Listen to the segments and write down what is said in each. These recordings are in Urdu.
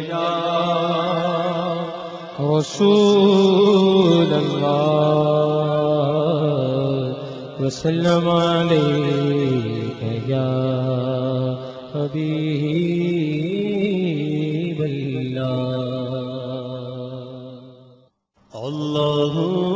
یا رسول اللہ وسلم علیک یا حبیب اللہ اللہ۔ اللہ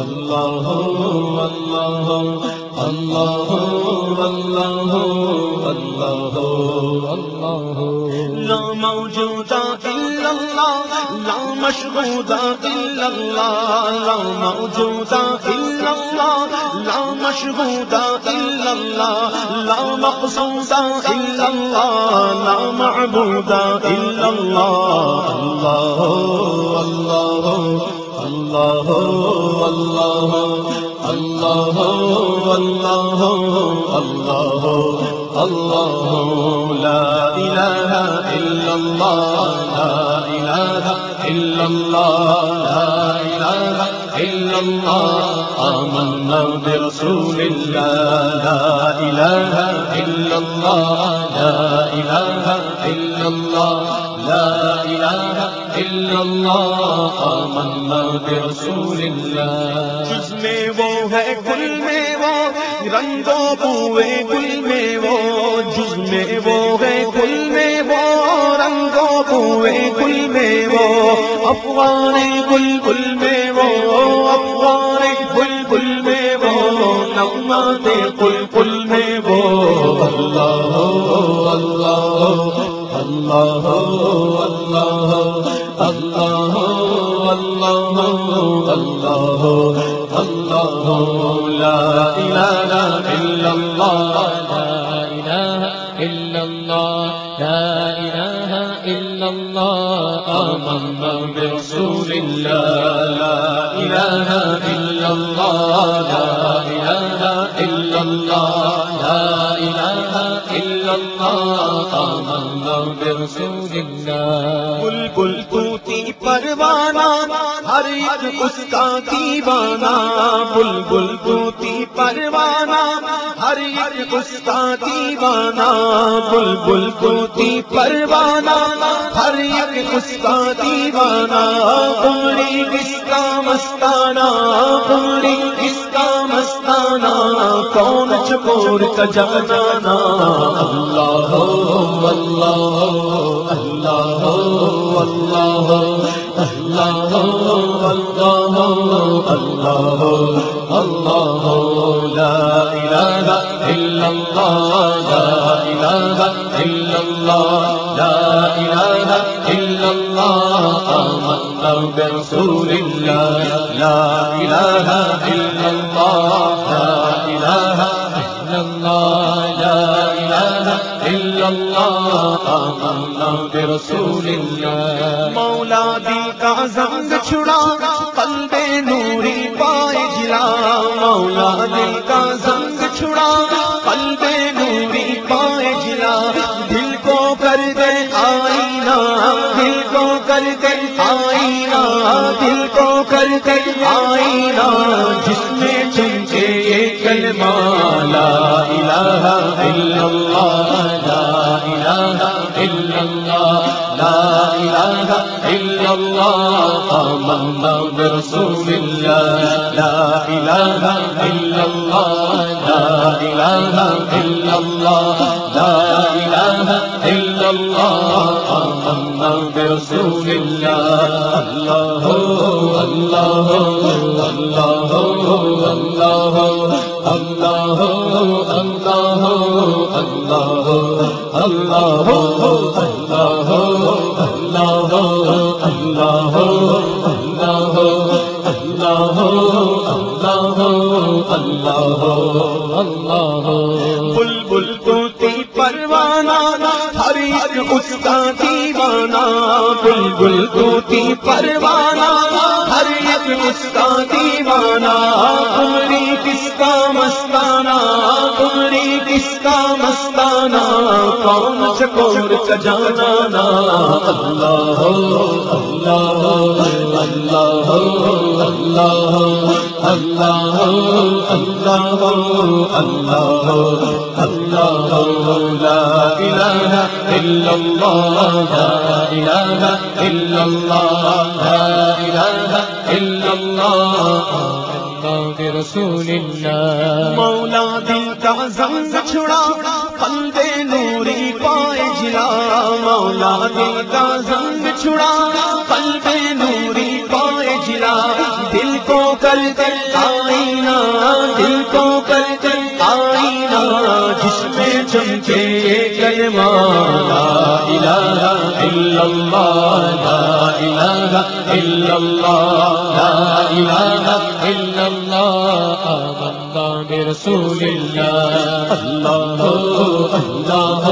اللہ اللہ اللہ اللہ اللہ اللہ لا موجود الا اللہ لا مشغود الا اللہ لا موجود الا اللہ لا مشغود اللہ لا اللہ اللہ اللہ اللہ اللہ اللہ اللہ اللہ اللہ لا الہ الا اللہ، لا الہ الا اللہ، لا الہ الا اللہ، آمنا برسول اللہ لا الہ الا اللہ، لا الہ الا اللہ لا إله إلا الله آمنا برسول الله. جس میں وہ ہے کل میں وہ، رنگوں بوئے گل میں وہ. جس میں وہ ہے کل میں وہ، رنگوں بوئے گل میں وہ. افغان گل گل میں وہ، افغان گل گل میں وہ. نغمات کل کل میں وہ. اللہ اللہ. اللہ اللہ اللہ اللہ اللہ اللہ لا الہ الا اللہ لا الہ الا اللہ لا الہ الا اللہ لا الہ الا اللہ لا الہ الا اللہ إلا الله آمنا برسول الله بلبل توتی پروانہ ہر ایک اس کا دیوانہ بلبل توتی پروانہ ہر ایک اس کا دیوانہ بلبل توتی پروانہ ہر ایک اس کا دیوانہ بوڑی کس کا مستانہ بوڑی کس کا مستانہ کون چکور کا جا جانا اللہ اللہ اللہ اللہ اللہ اللہ اللہ اللہ لا إله إلا الله لا إله إلا الله لا الہ الا اللہ آمنا مولا دی کا زنگ چھڑا، قلب نوری پائے جلا. مولا دی کا زنگ دل کو کر دے آئینہ، جس میں چمچے یہ کلمہ، لا الہ الا اللہ، لا الہ الا اللہ، لا الہ الا اللہ آمنا برسول اللہ لا الہ الا اللہ، لا الہ الا اللہ، لا الہ الا اللہ اللہ اللہ اللہ اللہ اللہ اللہ اللہ اللہ اللہ اللہ اللہ اللہ اللہ اللہ اللہ بل بل توتی پروانہ ہر اس کا دیوانہ، بلبل توتی پروانہ، ہر ایک اس کا دیوانہ عمری کس کا کس کا مستانہ کون چکور کا جانا اللہ اللہ اللہ اللہ اللہ اللہ اللہ اللہ لا الہ الا اللہ لا الہ الا اللہ لا الہ الا اللہ رسول اللہ مولا دل کا زنگ چھڑا قلب نوری پائے جلا، مولا دل کا زنگ چھڑا قلب نوری پائے جلا۔ دل کو کل کر آئینہ، دل کو کل کر آئینہ، جس میں چمکے کلمہ، لا الہ الا اللہ لا الہ الا اللہ لا الا آمنا برسول اللہ اللہ اللہ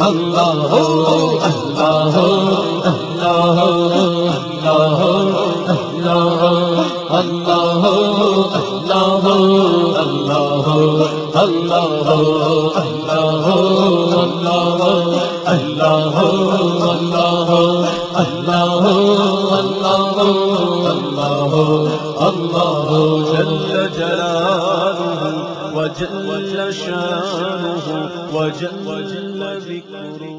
اللہ اللہ اللہ اللہ اللہ اللہ اللہ اللہ اللہ اللہ اللہ اللہ جل جلاله وجل شانه وجل ذكره